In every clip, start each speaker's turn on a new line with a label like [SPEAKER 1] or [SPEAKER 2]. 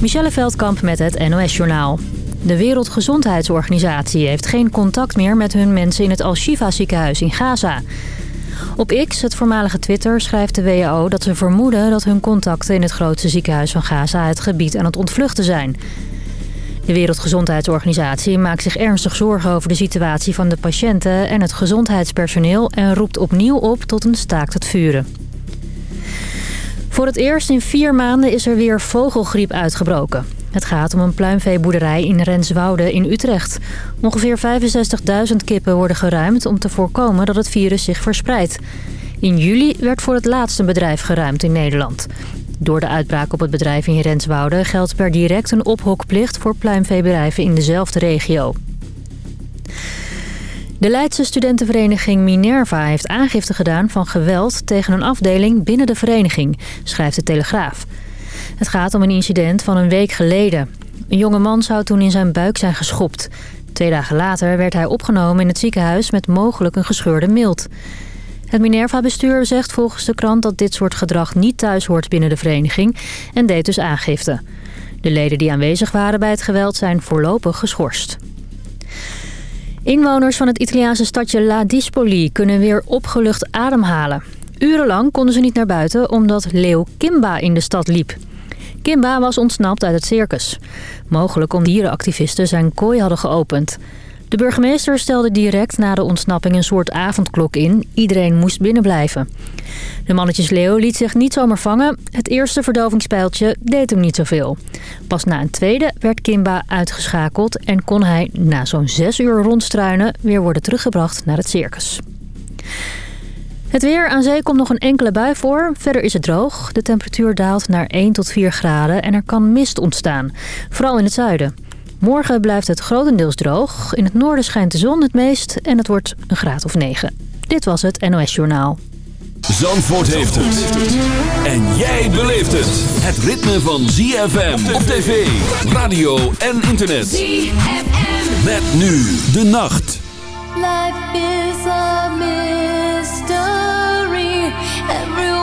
[SPEAKER 1] Michelle Veldkamp met het NOS-journaal. De Wereldgezondheidsorganisatie heeft geen contact meer met hun mensen in het Al-Shifa ziekenhuis in Gaza. Op X, het voormalige Twitter, schrijft de WHO dat ze vermoeden dat hun contacten in het grootste ziekenhuis van Gaza het gebied aan het ontvluchten zijn. De Wereldgezondheidsorganisatie maakt zich ernstig zorgen over de situatie van de patiënten en het gezondheidspersoneel en roept opnieuw op tot een staakt het vuren. Voor het eerst in vier maanden is er weer vogelgriep uitgebroken. Het gaat om een pluimveeboerderij in Renswoude in Utrecht. Ongeveer 65.000 kippen worden geruimd om te voorkomen dat het virus zich verspreidt. In juli werd voor het laatst een bedrijf geruimd in Nederland. Door de uitbraak op het bedrijf in Renswoude geldt per direct een ophokplicht voor pluimveebedrijven in dezelfde regio. De Leidse studentenvereniging Minerva heeft aangifte gedaan van geweld tegen een afdeling binnen de vereniging, schrijft de Telegraaf. Het gaat om een incident van een week geleden. Een jonge man zou toen in zijn buik zijn geschopt. Twee dagen later werd hij opgenomen in het ziekenhuis met mogelijk een gescheurde mild. Het Minerva-bestuur zegt volgens de krant dat dit soort gedrag niet thuis hoort binnen de vereniging en deed dus aangifte. De leden die aanwezig waren bij het geweld zijn voorlopig geschorst. Inwoners van het Italiaanse stadje La Dispoli kunnen weer opgelucht ademhalen. Urenlang konden ze niet naar buiten omdat leeuw Kimba in de stad liep. Kimba was ontsnapt uit het circus. Mogelijk omdat dierenactivisten zijn kooi hadden geopend. De burgemeester stelde direct na de ontsnapping een soort avondklok in. Iedereen moest binnenblijven. De mannetjesleeuw liet zich niet zomaar vangen. Het eerste verdovingspijltje deed hem niet zoveel. Pas na een tweede werd Kimba uitgeschakeld... en kon hij na zo'n zes uur rondstruinen weer worden teruggebracht naar het circus. Het weer aan zee komt nog een enkele bui voor. Verder is het droog. De temperatuur daalt naar 1 tot 4 graden en er kan mist ontstaan. Vooral in het zuiden. Morgen blijft het grotendeels droog. In het noorden schijnt de zon het meest en het wordt een graad of 9. Dit was het NOS Journaal.
[SPEAKER 2] Zandvoort heeft het. En jij beleeft het. Het ritme van ZFM op tv, radio en internet. ZFM. Met nu de nacht. Life is a mystery. Everyone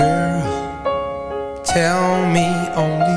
[SPEAKER 3] Girl, tell me
[SPEAKER 4] only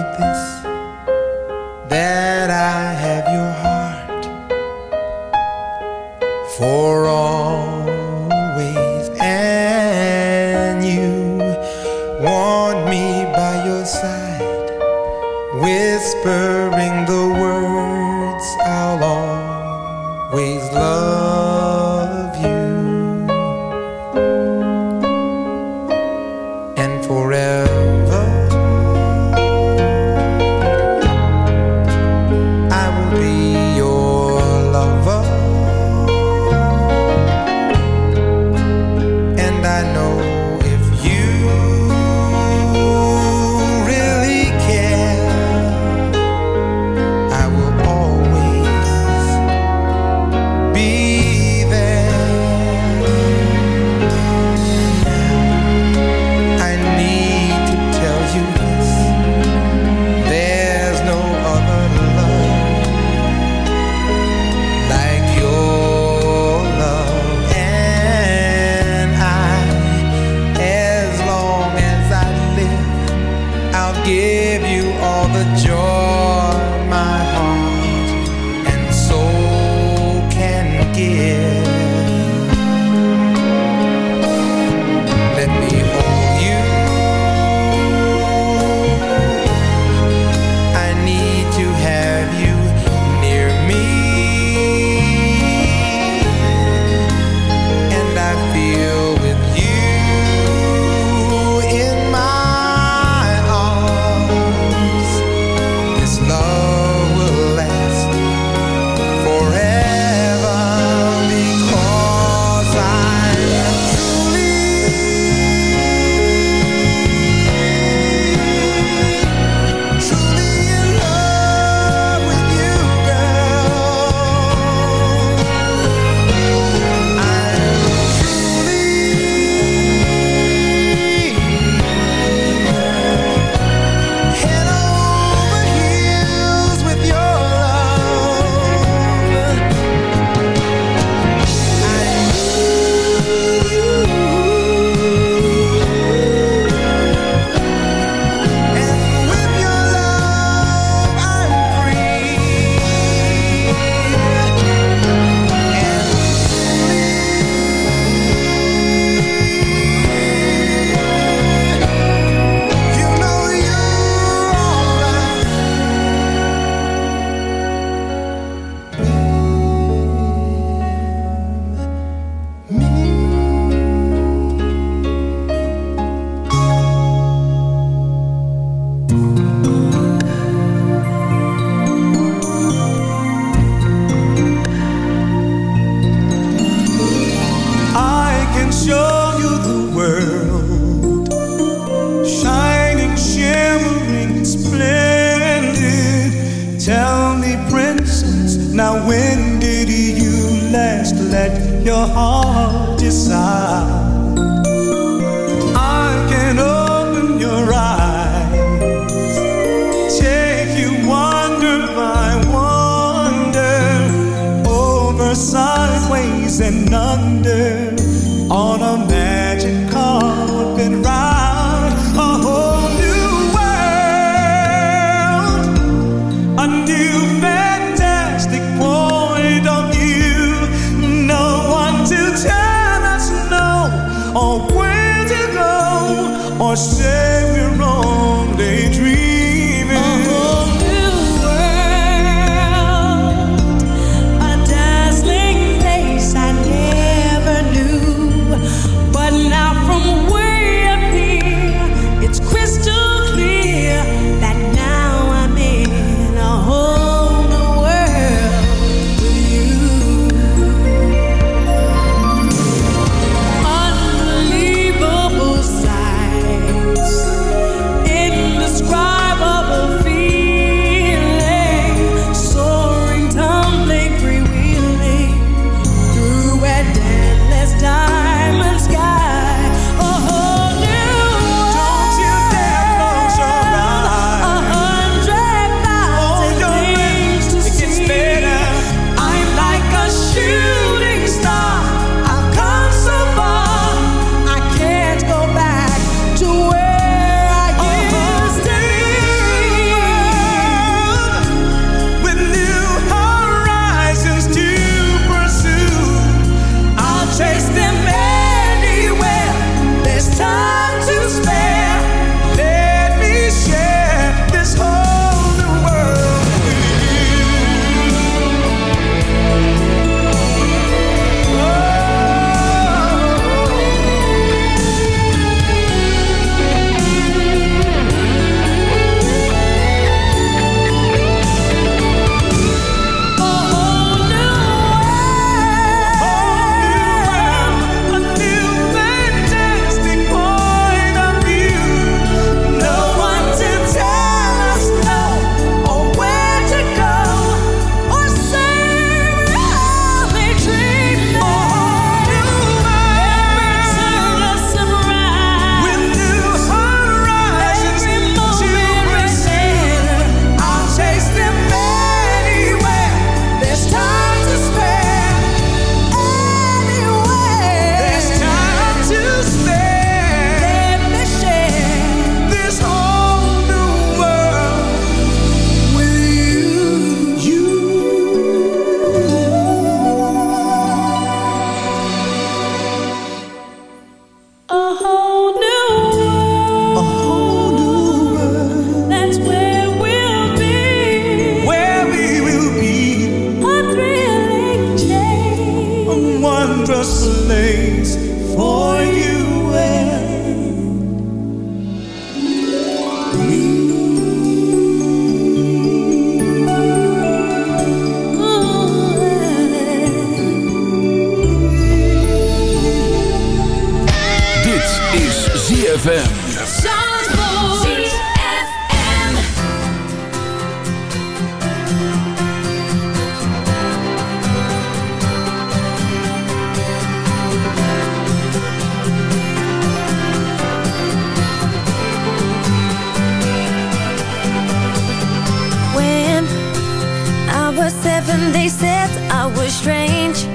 [SPEAKER 5] heaven they said I was strange.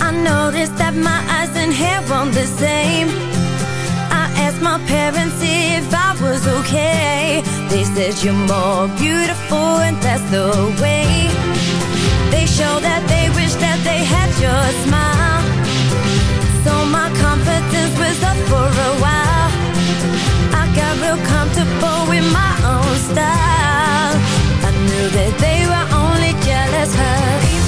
[SPEAKER 5] I noticed that my eyes and hair weren't the same. I asked my parents if I was okay. They said you're more beautiful and that's the way. They showed that they wished that they had your smile. So my confidence was up for a while. I got real comfortable with my own style. I knew that they were as her.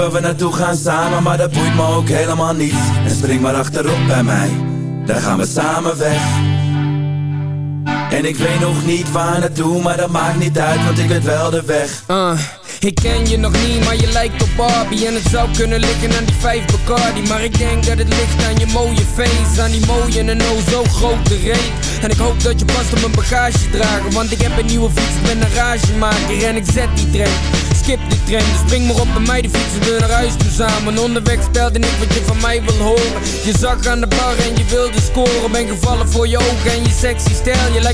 [SPEAKER 6] Waar we naartoe gaan samen, maar dat boeit me ook helemaal niet. En spring maar achterop bij mij, dan gaan we samen weg. En ik weet nog niet waar naartoe, maar dat maakt niet uit, want ik weet wel de weg.
[SPEAKER 7] Uh, ik ken je nog niet, maar je lijkt op Barbie. En het zou kunnen liggen aan die vijf Bacardi. Maar ik denk dat het ligt aan je mooie face Aan die mooie en oh zo grote reet. En ik hoop dat je past op mijn bagage dragen Want ik heb een nieuwe fiets, ik ben een ragemaker. En ik zet die trein skip die trein. Dus spring maar op bij mij, die fietsen we naar huis toe samen. Onderweg stelde ik wat je van mij wil horen. Je zag aan de bar en je wilde scoren. Ben gevallen voor je ogen en je sexy stijl. Je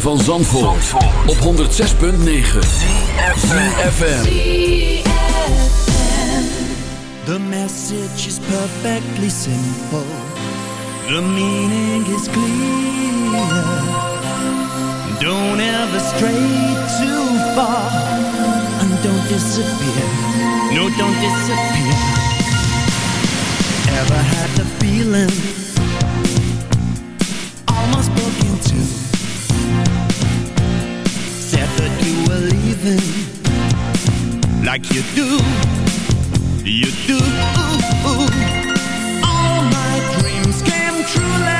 [SPEAKER 2] van Zandvoort, op 106.9 CFFM
[SPEAKER 8] The message is perfectly simple. The meaning is clear. Don't ever stray too far. And don't disappear. No, don't disappear. Ever had the feeling living like you do, you do. All my dreams came true.